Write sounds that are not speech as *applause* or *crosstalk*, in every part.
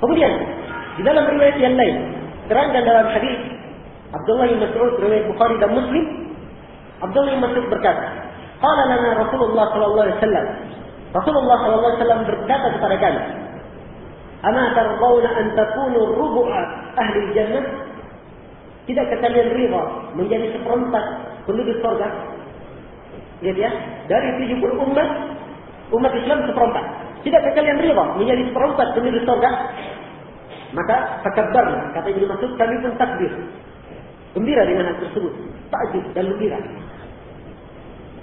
Kemudian di dalam riwayat yang lain terangkan dalam hadis Abdullah bin Mas'ud riwayat Bukhari dan Muslim Abdullah bin Mas'ud berkata, "Qala lana Rasulullah sallallahu alaihi wasallam." Rasulullah sallallahu alaihi wasallam berkata kepada kami, "Ama tardawna an takunu rubu'a ahli jannah?" Tidakkah kalian rida menjadi seperempat penduduk surga? Lihat ya, dari 70 umat, umat Islam seperempat. Tidakkah kalian rela menjadi seperempat penduduk surga? Maka takabbarna, kata Ibnu Mas'ud, kami pun takbir. Gembira dengan hal tersebut, takjub dan gembira.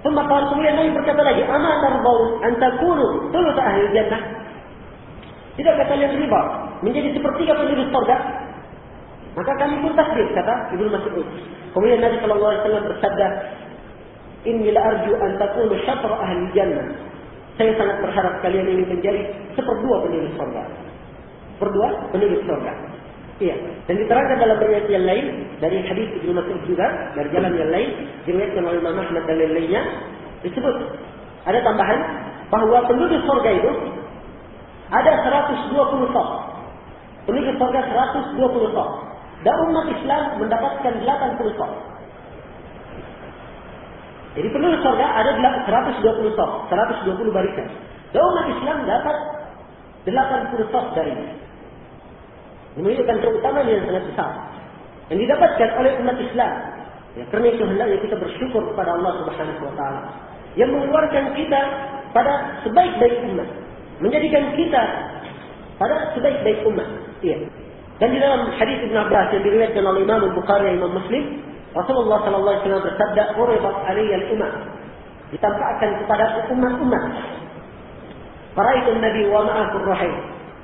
Semua kawan kemudian Nabi berkata lagi, "Ama tarbau an takunu thuluth ahli jannah?" Tidakkah kalian riba menjadi sepertiga penduduk surga? Maka kami pun takbir kata Ibnu Mas'ud. Kemudian Nabi kalau alaihi wasallam bersabda, "Inni la arju an takunu syatra ahli jannah." Saya sangat berharap kalian ini menjadi seperdua penduduk surga. Seperdua penduduk surga. Iya. Dan diterangkan dalam riwayat yang lain dari hadis Ibnu Mas'ud juga dari jalan yang lain diriwayatkan oleh Imam Ahmad dan lain-lainnya disebut ada tambahan bahwa penduduk surga itu ada 120 sok. Penduduk surga 120 sok. Dan umat Islam mendapatkan 80 sok. Jadi penduduk surga ada 120 sok, 120 barisan. Dan umat Islam dapat 80 sok darinya. Ini menunjukkan keutamaan yang sangat besar. Yang didapatkan oleh umat Islam. Ya, karena itu hendaknya kita bersyukur kepada Allah Subhanahu wa taala yang mengeluarkan kita pada sebaik-baik umat, menjadikan kita pada sebaik-baik umat. Iya. Dan di dalam hadis Ibn Abbas yang diriwayatkan oleh Imam Bukhari Imam Muslim, Rasulullah sallallahu alaihi wasallam bersabda, "Uridat alayya al-umam." Ditampakkan kepada umat-umat. Para itu Nabi wa ma'akur rahim.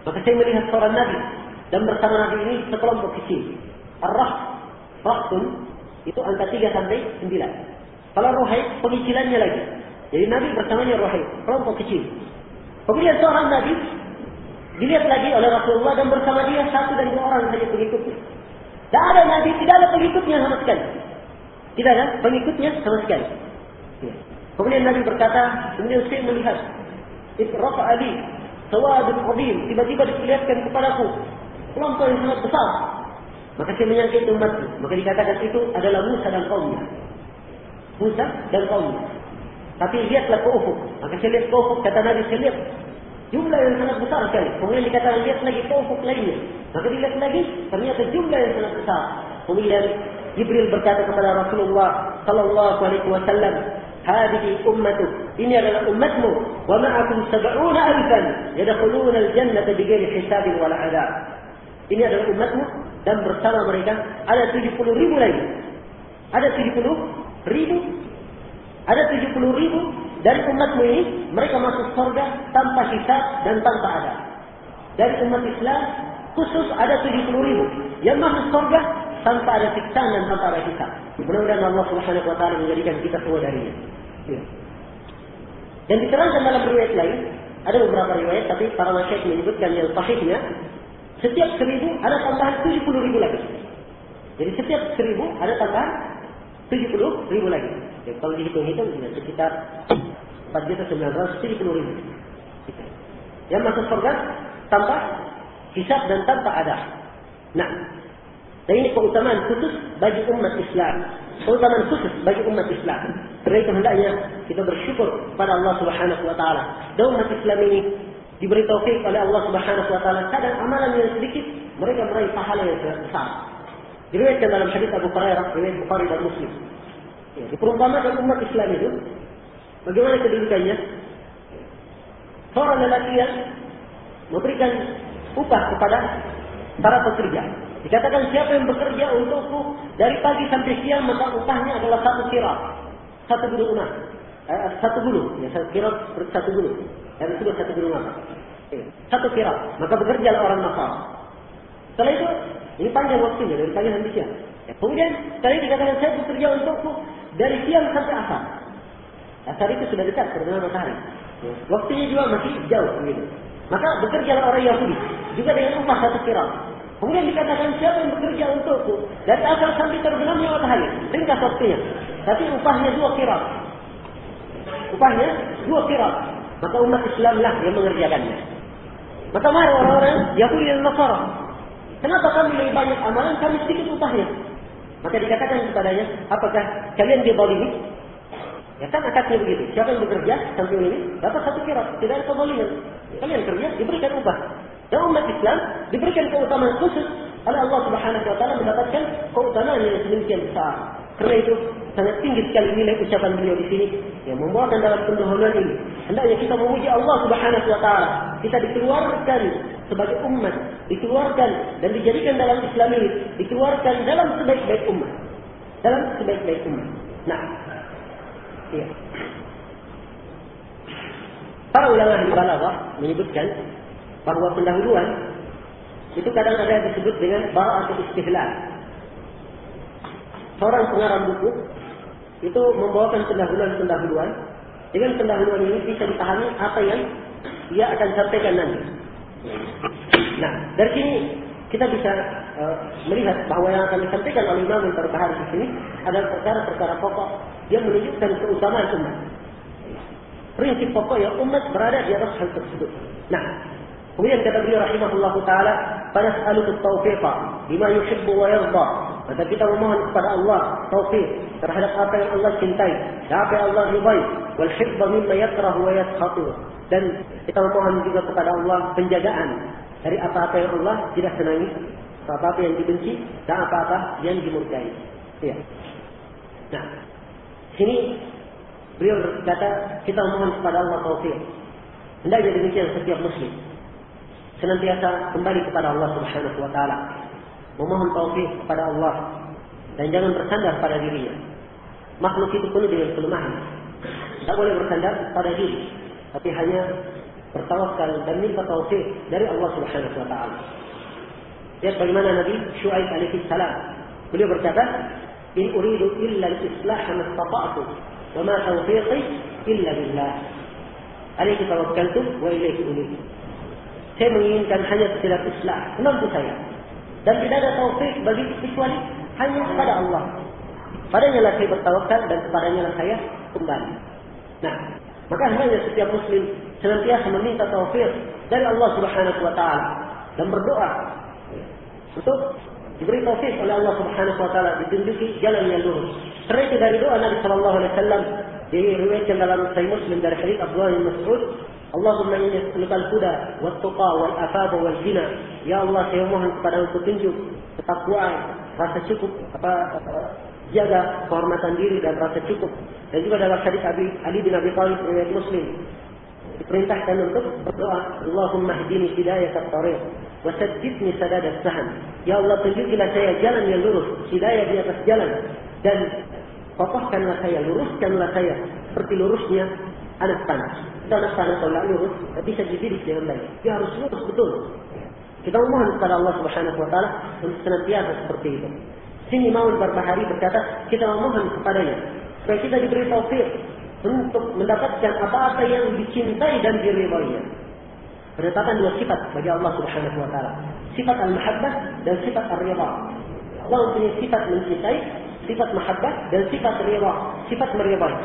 Maka saya melihat seorang Nabi dan bersama Nabi ini sekelompok kecil. Ar-Rah, Rahtun, itu angka 3 sampai 9. Kalau Ruhaib, pengicilannya lagi. Jadi Nabi bersamanya Ruhaib, kelompok kecil. Kemudian seorang Nabi dilihat lagi oleh Rasulullah dan bersama dia satu dan dua orang saja pengikutnya. Tidak ada Nabi, tidak ada pengikutnya sama sekali. Tidak ada pengikutnya sama sekali. Ya. Kemudian Nabi berkata, kemudian saya melihat, Rafa Ali, Sawadun Qadim, tiba-tiba diperlihatkan kepadaku kelompok yang sangat besar. Maka saya menyangka itu umatku. Maka dikatakan itu adalah Musa dan kaumnya. Musa dan kaumnya. Tapi lihatlah ke ufuk. Maka saya lihat ke ufuk. Kata Nabi, saya lihat jumlah yang sangat besar sekali. Kemudian dikatakan lihat lagi kelompok lainnya. Maka dilihat lagi ternyata jumlah yang sangat besar. Kemudian Jibril berkata kepada Rasulullah Sallallahu Alaihi Wasallam, "Hadihi ummatu, ini adalah umatmu, wa ma'akum alfan bighairi hisabin 'adab." Ini adalah umatmu dan bersama mereka ada 70 ribu lagi. Ada 70 ribu ada 70 ribu dari umatmu ini mereka masuk surga tanpa hisab dan tanpa ada. Dari umat Islam khusus ada 70 ribu yang masuk surga tanpa ada siksaan dan tanpa ada hisab. Mudah-mudahan Allah Subhanahu wa taala menjadikan kita semua darinya. Ya. Dan diterangkan dalam riwayat lain, ada beberapa riwayat tapi para masyayikh menyebutkan yang sahihnya setiap seribu ada tambahan tujuh puluh ribu lagi. Jadi setiap seribu ada tambahan tujuh puluh ribu lagi. Jadi kalau dihitung-hitung sekitar ratus tujuh puluh ribu. Yang masuk surga tanpa hisab dan tanpa ada. Nah, dan ini keutamaan khusus bagi umat Islam. Keutamaan khusus bagi umat Islam. Karena itu hendaknya kita bersyukur pada Allah Subhanahu wa taala. Dan umat Islam ini diberi taufik oleh Allah Subhanahu wa taala kadang amalan yang sedikit mereka meraih pahala yang sangat besar. Diriwayatkan dalam hadis Abu Hurairah riwayat Bukhari dan Muslim. Ya, diperumpamakan umat Islam itu bagaimana kedudukannya? Seorang lelaki yang memberikan upah kepada para pekerja. Dikatakan siapa yang bekerja untukku dari pagi sampai siang maka upahnya adalah satu kira, satu bulu emas, eh, satu bulu, ya satu kira satu bulu. Dan itu satu gunung apa? Satu kira. Maka bekerjalah orang Nasar. Setelah itu, ini panjang waktunya dari pagi sampai siang. Ya, kemudian sekali dikatakan saya bekerja untukku dari siang sampai asar. Asar itu sudah dekat terbenam matahari. Ya, waktunya juga masih jauh begitu. Maka bekerjalah orang Yahudi juga dengan upah satu kira. Kemudian dikatakan siapa yang bekerja untukku dari asar sampai terbenamnya matahari. Ringkas waktunya. Tapi upahnya dua kira. Upahnya dua kira maka umat Islamlah yang mengerjakannya. Maka marah orang-orang Yahudi dan Nasara. Kenapa kami lebih banyak amalan, kami sedikit upahnya? Maka dikatakan kepadanya, apakah kalian dibolimi? Ya kan akadnya begitu. Siapa yang bekerja sampai ini dapat satu kira, tidak ada keboliman. Kalian kerja diberikan upah. Dan umat Islam diberikan keutamaan khusus oleh Allah Subhanahu Wa Taala mendapatkan keutamaan yang sedemikian besar. Karena itu sangat tinggi sekali nilai ucapan beliau di sini yang membawakan dalam pendahuluan ini. Hendaknya kita memuji Allah Subhanahu wa taala. Kita dikeluarkan sebagai umat, dikeluarkan dan dijadikan dalam Islam ini, dikeluarkan dalam sebaik-baik umat. Dalam sebaik-baik umat. Nah, iya. Para ulama di balaghah menyebutkan bahwa pendahuluan itu kadang ada disebut dengan bara'atul istihlal seorang pengarang buku itu membawakan pendahuluan-pendahuluan. Dengan pendahuluan ini bisa dipahami apa yang dia akan sampaikan nanti. Nah, dari sini kita bisa uh, melihat bahwa yang akan disampaikan oleh Imam Al-Barbahari di sini adalah perkara-perkara pokok yang menunjukkan keutamaan umat. Prinsip pokok yang umat berada di atas hal tersebut. Nah, kemudian kata beliau rahimahullah taala, "Fanas'aluka taufiqa bima yuhibbu wa yarda Maka kita memohon kepada Allah taufik terhadap apa yang Allah cintai apa yang Allah ridai wal hifdha mimma yakrahu wa yaskhatu. Dan kita memohon juga kepada Allah penjagaan dari apa-apa yang Allah tidak senangi apa-apa yang dibenci dan apa-apa yang dimurkai. Ya nah sini beliau berkata kita memohon kepada Allah taufik hendaknya demikian setiap muslim. Senantiasa kembali kepada Allah Subhanahu wa taala memohon taufik kepada Allah dan jangan bersandar pada dirinya. Makhluk itu penuh dengan kelemahan. Tidak boleh bersandar pada diri, tapi hanya bertawakal dan minta taufik dari Allah Subhanahu wa taala. Lihat bagaimana Nabi Syuaib alaihi salam. Beliau berkata, "In uridu illa al-islah ma istata'tu wa ma tawfiqi illa billah." Alaihi tawakkaltu wa ilaihi unib. Saya menginginkan hanya sekedar islah, mampu saya. Dan tidak ada taufik bagi kecuali hanya kepada Allah. Padanya lah saya bertawakal dan kepadanya lah saya kembali. Nah, maka hanya setiap muslim senantiasa meminta taufik dari Allah Subhanahu wa taala dan berdoa untuk diberi taufik oleh Allah Subhanahu wa taala ditunjuki jalan yang lurus. Karena dari doa Nabi sallallahu alaihi wasallam diriwayatkan dalam Sahih Muslim dari hadis Abdullah bin Mas'ud Allahumma inni as'aluka al-huda wat-tuqa wal-afaba wal-ghina. Ya Allah, saya mohon kepada petunjuk, ketakwaan, rasa cukup, apa, apa jaga kehormatan diri dan rasa cukup. Dan juga dalam hadis Abi Ali bin Abi Thalib riwayat Muslim diperintahkan untuk berdoa, Allahumma hdini hidayah at-tariq wa saddidni sadad as-sahm. Ya Allah, tunjukilah saya jalan yang lurus, hidayah di atas jalan dan kokohkanlah saya, luruskanlah saya seperti lurusnya anak panah anak tanah tolak lurus, bisa dididik dengan baik. Dia harus lurus betul. Kita memohon kepada Allah Subhanahu Wa Taala untuk senantiasa seperti itu. Sini mau berbahari berkata, kita memohon kepadanya supaya kita diberi taufik untuk mendapatkan apa-apa yang dicintai dan diridhoinya. Penetapan dua sifat bagi Allah Subhanahu Wa Taala. Sifat al-mahabbah dan sifat al-ridha. Allah mempunyai sifat mencintai, sifat mahabbah dan sifat ridha, sifat meridhai.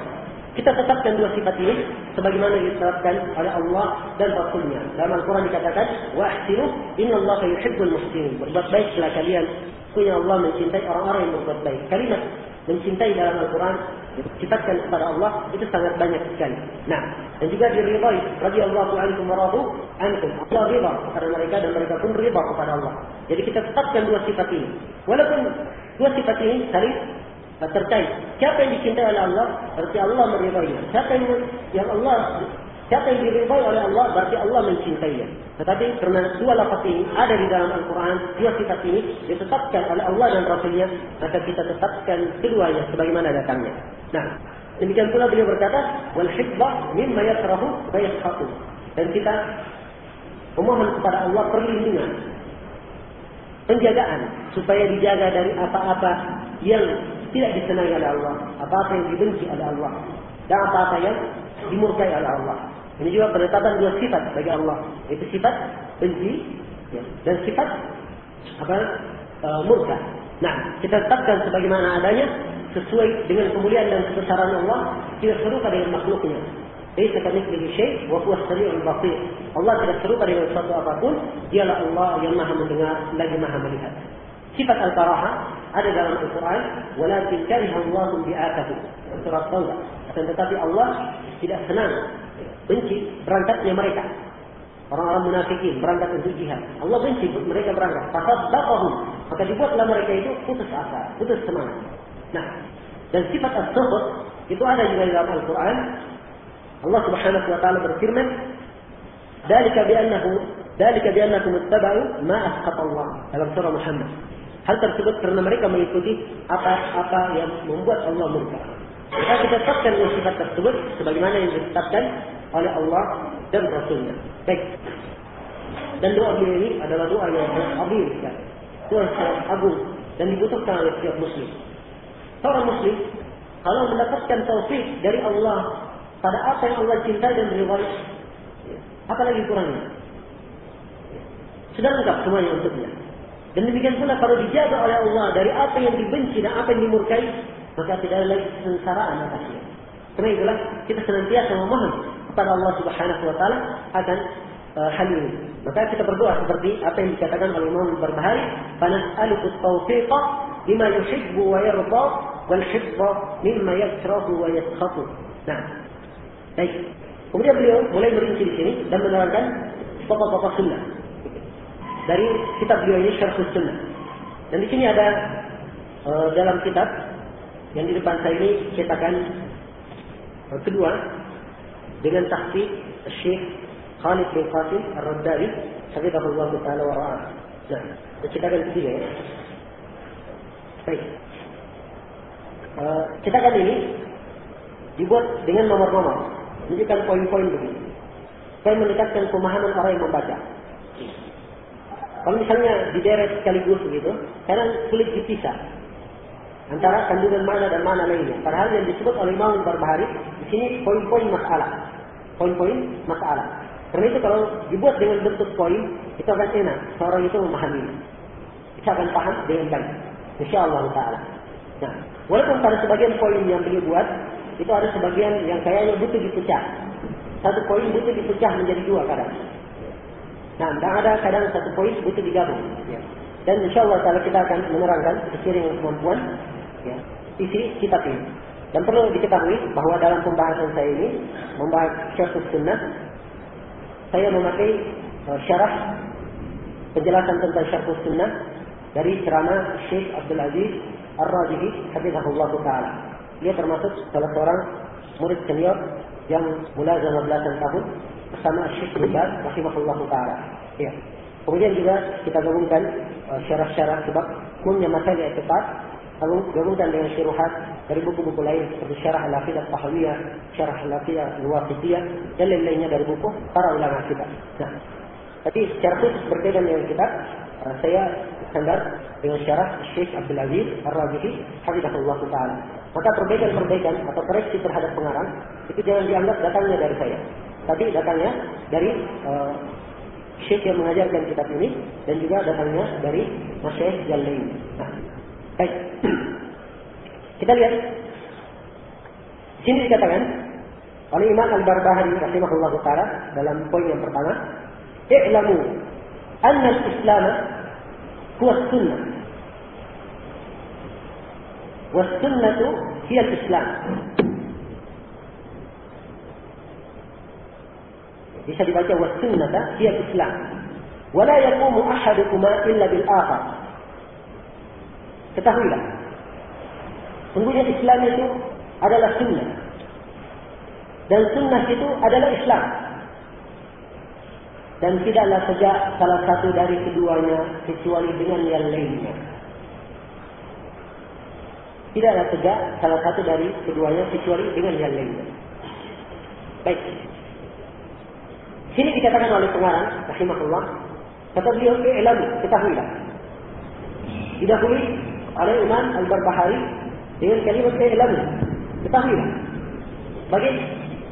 Kita tetapkan dua sifat ini sebagaimana ditetapkan oleh Allah dan Rasulnya. Dalam Al-Quran dikatakan, Wahsinu, inna Allah yuhibbul muhsinin. Berbuat baiklah kalian. Punya Allah mencintai orang-orang yang berbuat baik. Kalimat mencintai dalam Al-Quran disifatkan kepada Allah itu sangat banyak sekali. Nah, dan juga diridhai radhiyallahu anhum wa anhum. Allah ridha kepada mereka dan mereka pun ridha kepada Allah. Jadi kita tetapkan dua sifat ini. Walaupun dua sifat ini saling terkait. Siapa yang dicintai oleh Allah, berarti Allah meridainya. Siapa yang, yang Allah Siapa yang diridhai oleh Allah berarti Allah mencintainya. Tetapi karena dua lafaz ini ada di dalam Al-Quran, dua sifat ini ditetapkan oleh Allah dan Rasulnya, maka kita tetapkan keduanya sebagaimana datangnya. Nah, demikian pula beliau berkata, wal hikbah mimma yakrahu wa. Dan kita memohon kepada Allah perlindungan, penjagaan supaya dijaga dari apa-apa yang tidak disenangi oleh Allah, apa-apa yang dibenci oleh Allah, dan apa-apa yang dimurkai oleh Allah. Ini juga penetapan dua sifat bagi Allah, yaitu sifat benci ya, dan sifat apa e, murka. Nah, kita tetapkan sebagaimana adanya sesuai dengan kemuliaan dan kebesaran Allah, tidak serupa dengan makhluknya. Laisa kamitslihi syai' wa huwa as-sami'ul basir. Allah tidak serupa dengan sesuatu apa pun, dialah Allah yang Maha mendengar lagi Maha melihat. Sifat al-karaha ada dalam Al-Quran, walakin kariha Allah bi'atahu. Surat Taubah. Akan tetapi Allah tidak senang, benci berangkatnya mereka. Orang-orang munafikin berangkat untuk jihad. Allah benci mereka berangkat. Fasad baqahum. Maka dibuatlah mereka itu putus asa, putus semangat. Nah, dan sifat as-sukht itu ada juga dalam Al-Quran. Allah Subhanahu wa taala berfirman, "Dzalika bi'annahu dzalika bi'annakum ittaba'u ma asqata Allah." Dalam surah Muhammad. Hal tersebut karena mereka mengikuti apa-apa yang membuat Allah murka. Maka kita tetapkan sifat tersebut sebagaimana yang ditetapkan oleh Allah dan Rasulnya. Baik. Dan doa beliau ini adalah doa yang agung sekali. Doa yang agung dan dibutuhkan oleh setiap muslim. Seorang muslim kalau mendapatkan taufik dari Allah pada apa yang Allah cintai dan ridhai, apalagi kurangnya? Sudah lengkap semuanya untuknya. Dan demikian pula kalau dijaga oleh Allah dari apa yang dibenci dan apa yang dimurkai, maka tidak ada lagi kesengsaraan atasnya. Karena itulah kita senantiasa memohon kepada Allah Subhanahu wa taala akan uh, hal ini. Maka kita berdoa seperti apa yang dikatakan oleh Imam Barbahari, "Fanas'aluku taufiqa lima yuhibbu wa yarda wal hifdha mimma yakrahu wa yaskhatu." Nah, baik. Kemudian beliau mulai merinci di sini dan menerangkan pokok-pokok sunnah dari kitab beliau ini Syarh Sunnah. Dan di sini ada uh, dalam kitab yang di depan saya ini cetakan uh, kedua dengan tahqiq Syekh Khalid bin Qasim Ar-Raddari hafizahullah taala wa ra'ah. Nah, cetakan ketiga ya. Baik. Uh, cetakan ini dibuat dengan nomor-nomor, menunjukkan poin-poin begini. Saya mendekatkan pemahaman orang yang membaca. Kalau misalnya dideret sekaligus begitu, kadang sulit dipisah antara kandungan mana dan mana lainnya. Padahal yang disebut oleh Imam Barbahari di sini poin-poin masalah, poin-poin masalah. Karena itu kalau dibuat dengan bentuk poin, itu akan enak. Seorang itu memahami. Bisa akan paham dengan baik. Insya Allah Taala. Nah, walaupun pada sebagian poin yang beliau buat, itu ada sebagian yang kayaknya butuh dipecah. Satu poin butuh dipecah menjadi dua kadang. Nah, dan ada kadang satu poin butuh digabung. Ya. Dan insya Allah kalau kita akan menerangkan seiring kemampuan ya, isi kitab ini. Dan perlu diketahui bahwa dalam pembahasan saya ini membahas syarh sunnah, saya memakai uh, syarah penjelasan tentang syarh sunnah dari ceramah Syekh Abdul Aziz Ar-Rajihi Hafizahullah Ta'ala. Dia termasuk salah seorang murid senior yang mulai mulazam belasan tahun bersama Syekh Ribad rahimahullah taala. Ya. Kemudian juga kita gabungkan uh, syarah-syarah sebab punya masalah tepat lalu gabungkan dengan syuruhat dari buku-buku lain seperti syarah al-aqidah tahawiyah, syarah al-aqidah al-wasitiyah dan lain-lainnya dari buku para ulama kita. Nah, tapi secara khusus berbeda dengan kita, uh, saya standar dengan syarah Syekh Abdul Aziz Ar-Rajihi Hafizahullah Ta'ala. Maka perbaikan-perbaikan atau koreksi terhadap pengarang itu jangan dianggap datangnya dari saya. Tapi datangnya dari uh, syekh yang mengajarkan kitab ini dan juga datangnya dari Masyaikh Jalain. Nah, baik. *clears throat* Kita lihat. Sini dikatakan oleh Imam Al-Barbahari rahimahullah taala dalam poin yang pertama, "I'lamu anna al-Islam huwa sunnah was sunnatu hiya Islam." Bisa dibaca wasunnata hiya Islam. Wala yaqumu ahadukuma illa bil akhar. Ketahuilah. Sungguhnya Islam itu adalah sunnah. Dan sunnah itu adalah Islam. Dan tidaklah sejak salah satu dari keduanya kecuali dengan yang lainnya. Tidaklah sejak salah satu dari keduanya kecuali dengan yang lainnya. Baik. Sini dikatakan oleh pengarang, rahimahullah, kata beliau i'lamu, ketahuilah. Didahului oleh Imam Al-Barbahari dengan kalimat i'lamu, ketahuilah. Bagi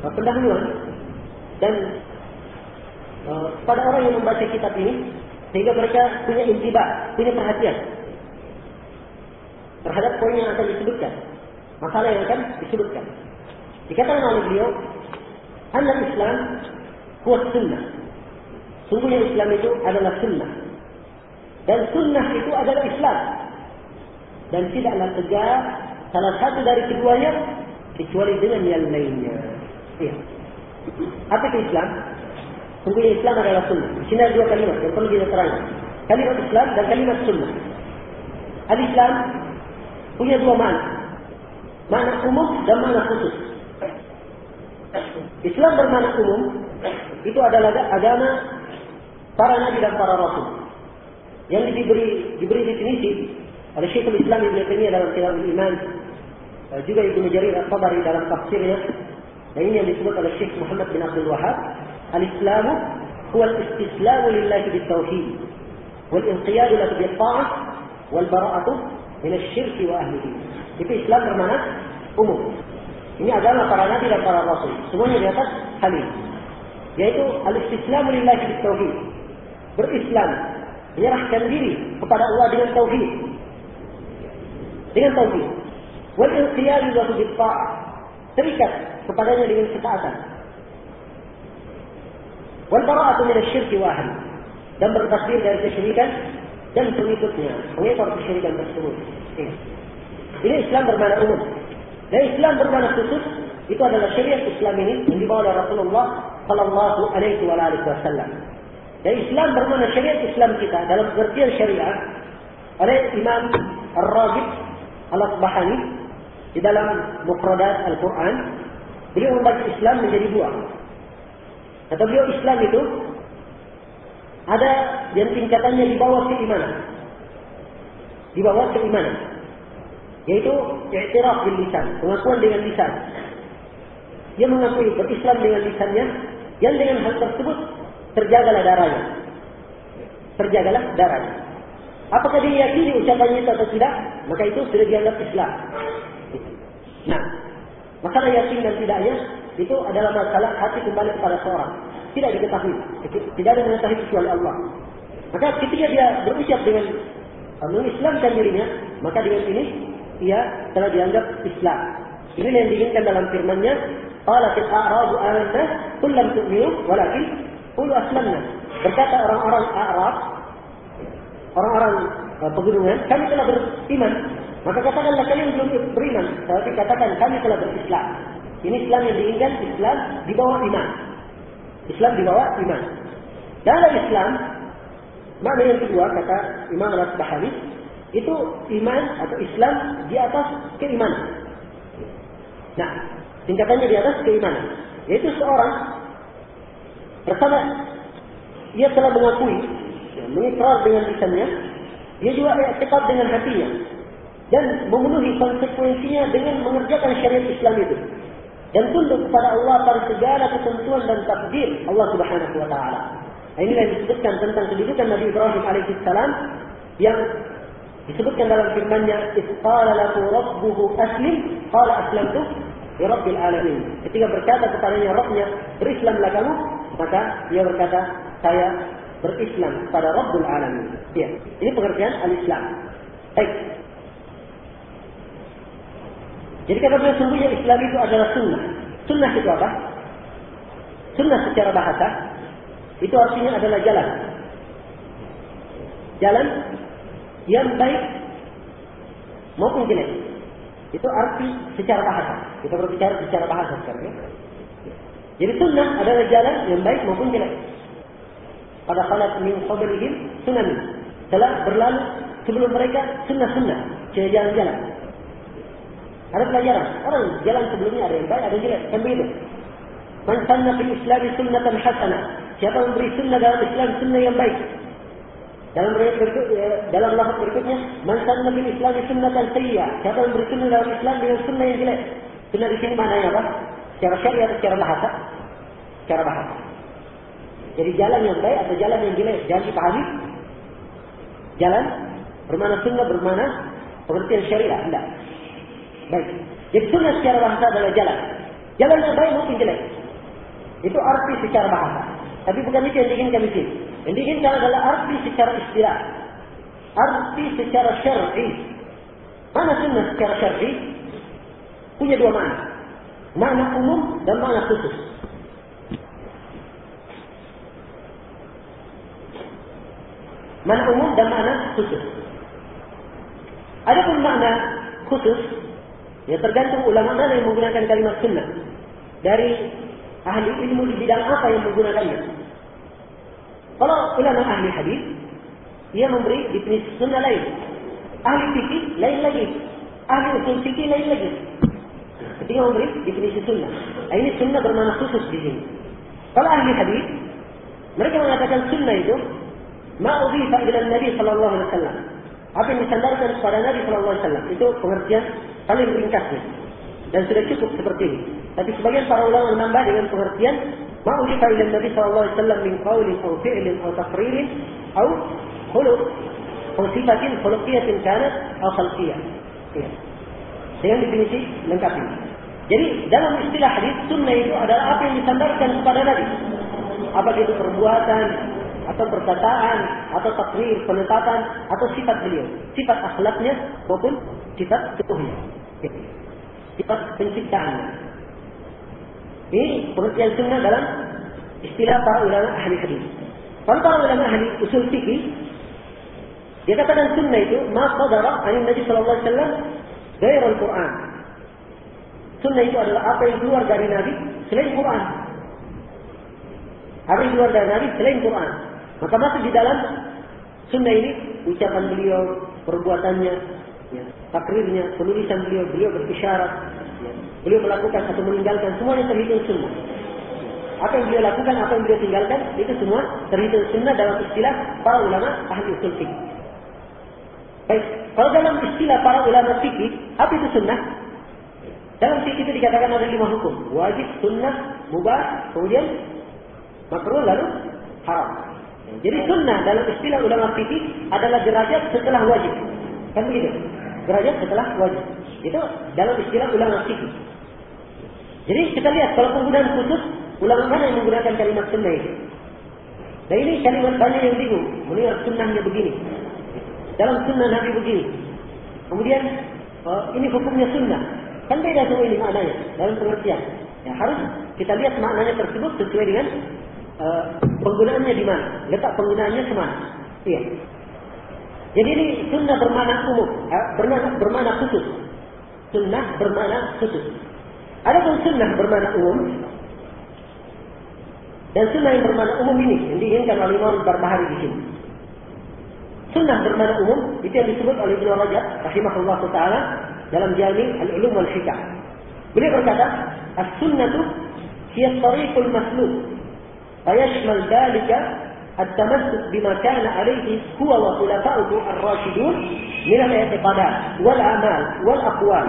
pendahuluan dan uh, pada orang yang membaca kitab ini sehingga mereka punya intibah, punya perhatian terhadap poin yang akan disebutkan, masalah yang akan disebutkan. Dikatakan oleh beliau, Anna Islam kuat sunnah. Sungguhnya Islam itu adalah sunnah. Dan sunnah itu adalah Islam. Dan tidaklah tegak salah satu dari keduanya kecuali dengan yang lainnya. Iya. Apa itu Islam? Sungguhnya Islam adalah sunnah. Di sini ada dua kalimat yang perlu kita terangkan. Kalimat Islam dan kalimat sunnah. Al-Islam punya dua makna. Makna umum dan makna khusus. Islam bermakna umum itu adalah agama para nabi dan para rasul. Yang diberi diberi definisi oleh Syekhul Islam Ibn Taimiyah dalam kitab Iman, juga Ibnu Jarir At-Tabari dalam tafsirnya. Dan ini yang disebut oleh Syekh Muhammad bin Abdul Wahab, al-Islam huwa al-istislamu lillahi bit-tauhid wal-inqiyad lahu bit-ta'ah wal-bara'atu min asy-syirk wa ahlihi. Itu Islam bermakna umum. Ini adalah para nabi dan para rasul. Semuanya di atas hal ini. Yaitu al-istislamu lillahi bit-tauhid berislam, menyerahkan diri kepada Allah dengan tauhid. Dengan tauhid. Wal inqiyad lahu bil Terikat kepadanya dengan ketaatan. Wal bara'atu min asy-syirk wa. Dan bertasbih dari kesyirikan dan pengikutnya, pengikut kesyirikan tersebut. Ini Islam bermakna umum. Dan Islam bermakna khusus itu adalah syariat Islam ini yang dibawa oleh Rasulullah sallallahu alaihi wasallam. Dan Islam bermakna syariat Islam kita dalam pengertian syariat oleh Imam Ar-Raghib Al-Asbahani di dalam Mufradat Al-Quran beliau membagi Islam menjadi dua. Kata beliau Islam itu ada yang tingkatannya di bawah keimanan. Di bawah keimanan. Yaitu i'tiraf bil lisan, pengakuan dengan lisan. Dia mengakui berislam dengan lisannya, yang dengan hal tersebut terjagalah darahnya. Terjagalah darahnya. Apakah dia yakini ucapannya itu atau tidak? Maka itu sudah dianggap Islam. Nah, masalah yakin dan tidaknya itu adalah masalah hati kembali kepada seorang. Tidak diketahui. Tidak ada mengetahui kecuali Allah. Maka ketika dia berucap dengan mengislamkan dirinya, maka dengan ini ia telah dianggap Islam. Ini yang diinginkan dalam firman-Nya, "Qalatil a'rabu amanna, qul lam tu'minu, walakin Ulu aslamna. Berkata orang-orang Arab, orang-orang uh, pegunungan, kami telah beriman. Maka katakanlah kalian belum beriman. Tapi katakan kami telah berislam. Ini Islam yang diinginkan Islam di bawah iman. Islam di bawah iman. Dalam Islam, makna yang kedua kata Imam Al-Asbahani, itu iman atau Islam di atas keimanan. Nah, tingkatannya di atas keimanan. Yaitu seorang Pertama, dia telah mengakui, ya, mengikrar dengan lisannya, dia juga iktikad dengan hatinya. Dan memenuhi konsekuensinya dengan mengerjakan syariat Islam itu. Dan tunduk kepada Allah pada segala ketentuan dan takdir Allah Subhanahu wa taala. Nah, inilah yang disebutkan tentang kedudukan Nabi Ibrahim alaihissalam yang disebutkan dalam firman-Nya, "Qala lahu rabbuhu aslim, qala aslamtu li rabbil alamin." Ketika berkata kepadanya Rabbnya, "Berislamlah kamu," Maka dia berkata, saya berislam pada Rabbul Alamin. Ya, ini pengertian al-Islam. Baik. Jadi kata beliau sungguhnya Islam itu adalah sunnah. Sunnah itu apa? Sunnah secara bahasa itu artinya adalah jalan. Jalan yang baik maupun jelek. Itu arti secara bahasa. Kita berbicara secara bahasa sekarang ya. Jadi sunnah adalah jalan yang baik maupun jelek. Pada khalat min qablihim sunnah. Telah berlalu sebelum mereka sunnah-sunnah. Jalan-jalan. Ada pelajaran. Orang jalan sebelumnya ada yang baik, ada yang jelek. Kan begitu. Man sanna fil Islam sunnatan hasanah. Siapa yang beri sunnah dalam Islam sunnah yang baik. Dalam berikut, dalam lafaz berikutnya, man sanna fil Islam sunnatan sayyi'ah. Siapa yang beri sunnah dalam Islam dengan sunnah yang jelek. Sunnah di sini maknanya apa? Secara syariat atau secara bahasa? Secara bahasa. Jadi jalan yang baik atau jalan yang jelek jangan dipahami. Jalan bermana sunnah bermana pengertian syariat tidak. Baik. Jadi sunnah secara bahasa adalah jalan. Jalan yang baik maupun jelek. Itu arti secara bahasa. Tapi bukan itu yang diinginkan di sini. Yang diinginkan adalah arti secara istilah. Arti secara syar'i. Mana sunnah secara syar'i? Punya dua makna. Makna umum dan makna khusus. Makna umum dan makna khusus. Adapun makna khusus, ya tergantung ulama mana yang menggunakan kalimat sunnah. Dari ahli ilmu di bidang apa yang menggunakannya. Kalau ulama ahli hadis, ia memberi definisi sunnah lain. Ahli fikih lain lagi. Ahli usul fikih lain lagi. Ketika memberi definisi sunnah. Nah, ini sunnah bermakna khusus di sini. Kalau ahli hadis, mereka mengatakan sunnah itu ma'udhifa ila Nabi sallallahu alaihi wasallam. Apa yang disandarkan kepada Nabi sallallahu alaihi wasallam itu pengertian paling ringkasnya. Dan sudah cukup seperti ini. Tapi sebagian para ulama menambah dengan pengertian ma'udhifa ila Nabi sallallahu alaihi wasallam min qawlin aw fi'lin aw taqririn aw khuluq aw sifatin khuluqiyatin kanat aw khalqiyah. Ya. Dengan definisi lengkap ini. Jadi dalam istilah hadis sunnah itu adalah apa yang disandarkan kepada Nabi. Apakah itu perbuatan, atau perkataan atau takrir penetapan atau sifat beliau sifat akhlaknya maupun sifat tubuhnya sifat penciptaannya ini pengertian sunnah dalam istilah para ulama ahli hadis. Para ulama ahli usul fikih dia katakan sunnah itu ma qadara an Nabi sallallahu alaihi wasallam gair al-Quran sunnah itu adalah apa yang keluar dari Nabi selain Quran. Apa yang keluar dari Nabi selain Quran. Maka masuk di dalam sunnah ini ucapan beliau, perbuatannya, ya, takrirnya, penulisan beliau, beliau berisyarat, ya, beliau melakukan atau meninggalkan semuanya terhitung sunnah. Apa yang beliau lakukan, apa yang beliau tinggalkan, itu semua terhitung sunnah dalam istilah para ulama ahli usul fikih. Baik, kalau dalam istilah para ulama fikih, apa itu sunnah? Dalam fikih itu dikatakan ada lima hukum. Wajib, sunnah, mubah, kemudian makruh, lalu haram. Jadi sunnah dalam istilah ulama fikih adalah derajat setelah wajib. Kan begitu? Derajat setelah wajib. Itu dalam istilah ulama fikih. Jadi kita lihat kalau penggunaan khusus, ulama mana yang menggunakan kalimat sunnah? Dan ini kalimat banyak yang bingung. Mendengar sunnahnya begini. Dalam sunnah Nabi begini. Kemudian uh, ini hukumnya sunnah. Kan beda semua ini maknanya dalam pengertian. Ya, harus kita lihat maknanya tersebut sesuai dengan uh, penggunaannya di mana? Letak penggunaannya ke mana? Iya. Jadi ini sunnah bermana umum, uh, bermana, bermana khusus. Sunnah bermana khusus. Ada pun sunnah bermana umum, dan sunnah yang bermana umum ini yang diinginkan oleh Imam Barbahari di sini. Sunnah bermana umum itu yang disebut oleh Ibnu Rajab rahimahullah taala dalam Jami al-Ulum wal Hikam. Beliau berkata, "As-sunnatu hiya tariqul masluk فيشمل ذلك التمسك بما كان عليه هو وخلفاؤه الراشدون من الاعتقادات والأعمال والأقوال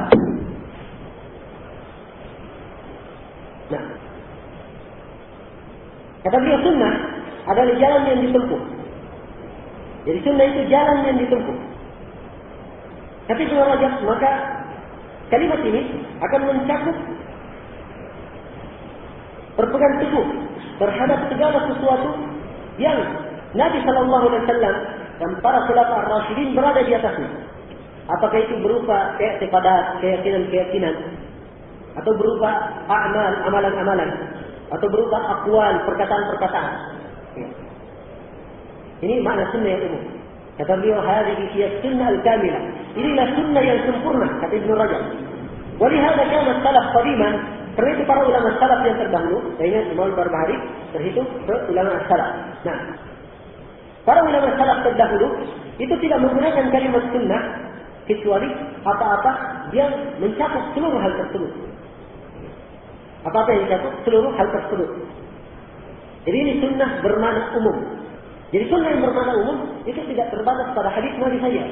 kata beliau sunnah adalah jalan yang ditempuh. Jadi sunnah itu jalan yang ditempuh. Tapi kalau rajab, maka kalimat ini akan mencakup berpegang teguh terhadap segala sesuatu yang Nabi Shallallahu Alaihi Wasallam dan para khulafa ar-rasyidin berada di atasnya. Apakah itu berupa kepada keyakinan-keyakinan atau berupa amal, amalan-amalan atau berupa akwal, perkataan-perkataan. Ya. Ini makna sunnah yang umum. Kata beliau, hadhihi hiya sunnah al-kamilah. Inilah sunnah yang sempurna, kata Ibnu Rajab. Walihada kana salaf qadiman karena itu para ulama salaf yang terdahulu, saya ingat Imam Barbahari terhitung ke ulama salaf. Nah, para ulama salaf terdahulu itu tidak menggunakan kalimat sunnah kecuali apa-apa yang mencakup seluruh hal tersebut. Apa-apa yang mencakup seluruh hal tersebut. Jadi ini sunnah bermana umum. Jadi sunnah yang bermana umum itu tidak terbatas pada hadis Nabi saya.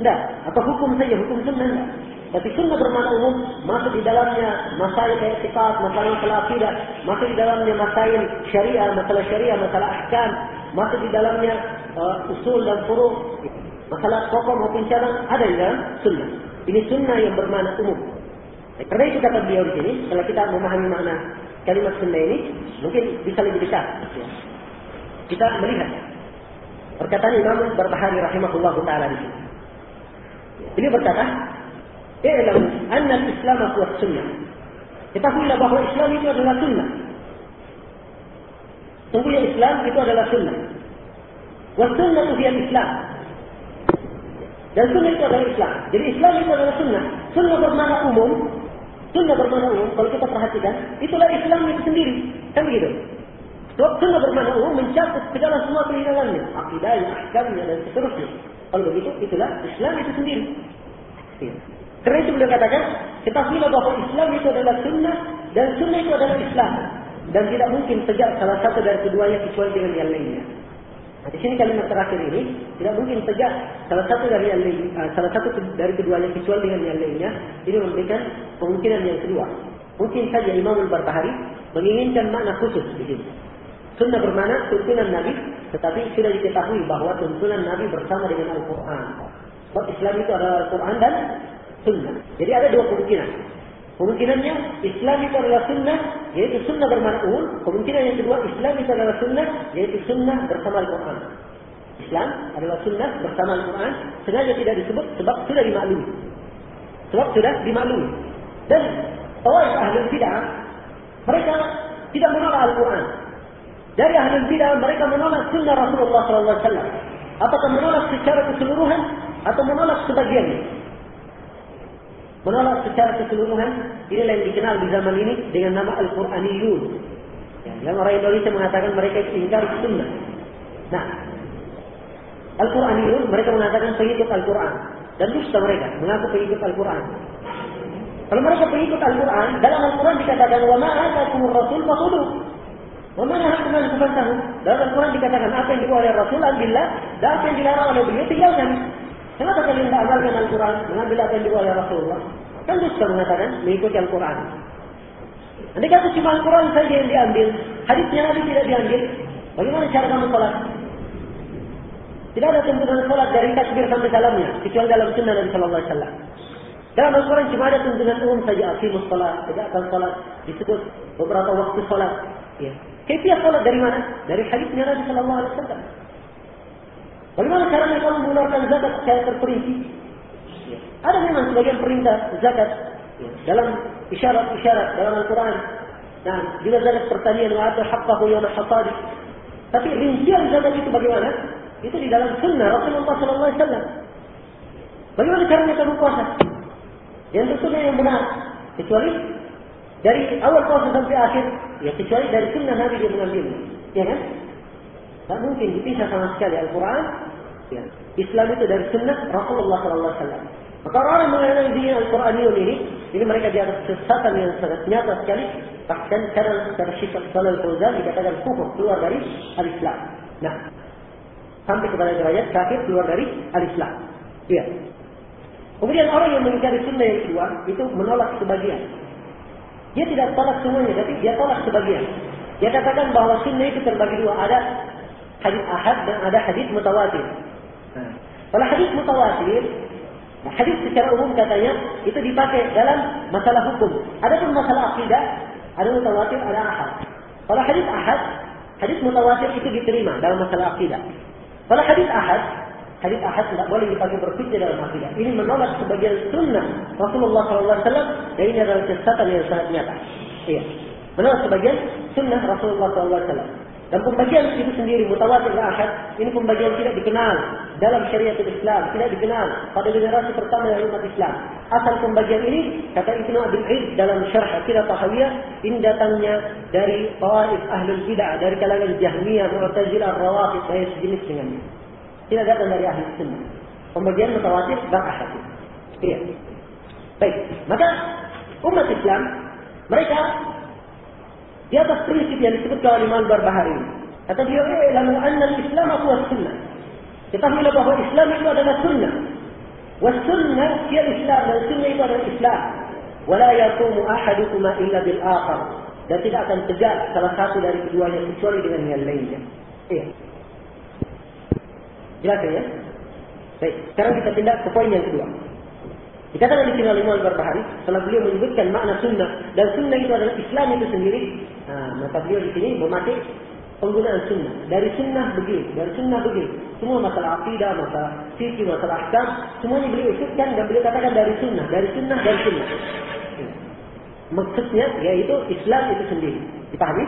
Tidak, atau hukum saja, hukum sunnah. Tapi sunnah bermakna umum masuk di dalamnya masalah etikad, masalah akidah, masuk di dalamnya masalah syariah, masalah syariah, masalah ahkam, masuk di dalamnya uh, usul dan furu, masalah pokok maupun cabang ada di dalam sunnah. Ini sunnah yang bermakna umum. Eh, karena itu kata beliau di sini, setelah kita memahami makna kalimat sunnah ini, mungkin bisa lebih besar. Kita melihat perkataan Imam Barbahari rahimahullah taala di sini. Berkata, I'lamu anna al-Islam huwa sunnah. Ketahuilah bahwa Islam itu adalah sunnah. Sungguhnya Islam itu adalah sunnah. Was sunnah itu Islam. Dan sunnah itu adalah Islam. Jadi Islam itu adalah sunnah. Sunnah bermakna umum. Sunnah bermakna umum. Kalau kita perhatikan, itulah Islam itu sendiri. Kan begitu? Sebab sunnah bermakna umum mencakup segala semua kehidupannya. Akidahnya, ahkamnya, dan seterusnya. Kalau begitu, itulah Islam itu sendiri. Ya. Karena itu beliau katakan, ketahuilah bahwa Islam itu adalah sunnah, dan sunnah itu adalah Islam. Dan tidak mungkin tegak salah satu dari keduanya kecuali dengan yang lainnya. Nah, di sini kalimat terakhir ini tidak mungkin tegak salah satu dari yang uh, salah satu dari keduanya kecuali dengan yang lainnya. Ini memberikan kemungkinan yang kedua. Mungkin saja Imam Al-Barbahari menginginkan makna khusus di sini. Sunnah bermakna tuntunan Nabi, tetapi sudah diketahui bahwa tuntunan Nabi bersama dengan Al-Quran. Sebab Islam itu adalah Al-Quran dan Sunnah. Jadi ada dua kemungkinan. Kemungkinannya Islam itu adalah sunnah, yaitu sunnah bermakna umum. Kemungkinan yang kedua Islam itu adalah sunnah, yaitu sunnah bersama Al-Quran. Islam adalah sunnah bersama Al-Quran. Sengaja tidak disebut sebab sudah dimaklumi. Sebab sudah dimaklumi. Dan tawaif ahli bidah mereka tidak menolak Al-Quran. Dari ahli bidah mereka menolak sunnah Rasulullah SAW. Apakah menolak secara keseluruhan atau menolak sebagiannya? Menolak secara keseluruhan inilah yang dikenal di zaman ini dengan nama Al-Quraniyun. Ya, yang orang Indonesia mengatakan mereka itu ingkar sunnah. Nah Al-Quraniyun mereka mengatakan pengikut Al-Quran. Dan dusta mereka mengaku pengikut Al-Quran. Kalau mereka pengikut Al-Quran dalam Al-Quran dikatakan wa ma'atakumur rasul fakudu wa ma'nahakum an tafantahu dalam Al-Quran dikatakan apa yang dibuat oleh Rasul ambillah dan apa yang dilarang oleh beliau tinggalkan Kenapa kalian tidak amalkan Al-Quran? Mengambil apa yang dibawa oleh Rasulullah? Kan dusta mengatakan mengikuti Al-Quran. Nanti kata cuma Al-Quran saja yang diambil. Hadisnya Nabi tidak diambil. Bagaimana cara kamu sholat? Tidak ada tuntunan sholat dari takbir sampai salamnya. Kecuali dalam sunnah Nabi Sallallahu Alaihi Wasallam. Dalam Al-Quran cuma ada tuntunan umum saja. Aqimus sholat. Tegakkan sholat. Disebut beberapa waktu sholat. Ya. Kefiah sholat dari mana? Dari hadisnya Nabi Sallallahu Alaihi Wasallam. Bagaimana caranya kamu mengeluarkan zakat secara terperinci? Ada memang sebagian perintah zakat dalam isyarat-isyarat dalam Al-Quran. Nah, juga zakat pertanian atau haqqahu yawm hasadi. Tapi rincian zakat itu bagaimana? Itu di dalam sunnah Rasulullah sallallahu alaihi wasallam. Bagaimana caranya kamu puasa? Yang tentunya yang benar. Kecuali dari awal puasa sampai akhir, ya kecuali dari sunnah Nabi dia mengambilnya. Ya kan? Tak mungkin dipisah sama sekali Al-Quran. Ya. Islam itu dari sunnah Rasulullah Sallallahu Alaihi Wasallam. Maka orang mengenai dini Al-Quran ini, ini mereka di atas kesesatan yang sangat nyata sekali. Bahkan cara secara sifat Salal Fauzan dikatakan kufur keluar dari Al-Islam. Nah, sampai kepada derajat kafir keluar dari Al-Islam. Iya. Kemudian orang yang mengingkari sunnah yang kedua itu menolak sebagian. Dia tidak tolak semuanya, tapi dia tolak sebagian. Dia katakan bahwa sunnah itu terbagi dua. Ada hadis ahad dan ada hadis mutawatir. Nah, kalau hadis mutawatir, nah, hadis secara umum katanya itu dipakai dalam masalah hukum. Ada pun masalah akidah, ada mutawatir, ada ahad. Kalau hadis ahad, hadis mutawatir itu diterima dalam masalah akidah. Kalau hadis ahad, hadis ahad tidak boleh dipakai berpikir dalam akidah. Ini menolak sebagian sunnah Rasulullah SAW dan ini adalah kesesatan yang sangat nyata. Iya. Menolak sebagian sunnah Rasulullah SAW. Dan pembagian itu sendiri mutawatir dan ahad, ini pembagian tidak dikenal dalam syariat Islam, tidak dikenal pada generasi pertama dari umat Islam. Asal pembagian ini, kata Ibnu Abil Aid dalam syarh Aqidah Tahawiyah, ini datangnya dari tawaif ahlul bidah, dari kalangan Jahmiyah, Mu'tazilah, Rawafid, dan sejenis dengannya. Tidak datang dari ahli sunnah. Pembagian mutawatir dan ahad. Iya. Baik, maka umat Islam mereka di atas prinsip yang disebutkan oleh Imam Barbahari. Kata dia, "Ilamu anna al-Islam huwa sunnah." Ketahuilah bahwa Islam itu adalah sunnah. sunnah hiya Islam dan sunnah itu adalah Islam. Yaqumu ahadukuma illa bil akhar. Dan tidak akan tegak salah satu dari keduanya kecuali dengan yang lainnya. Iya. Jelas ya? Baik, sekarang kita tindak ke poin yang kedua. Dikatakan di sini oleh Imam Barbahari, setelah beliau menyebutkan makna sunnah dan sunnah itu adalah Islam itu sendiri, nah, maka beliau di sini memakai penggunaan sunnah. Dari sunnah begini, dari sunnah begini. Semua masalah akidah, masalah fikih, masalah ahkam, semuanya beliau ikutkan dan beliau katakan dari sunnah, dari sunnah dan sunnah. Maksudnya yaitu Islam itu sendiri. Dipahami?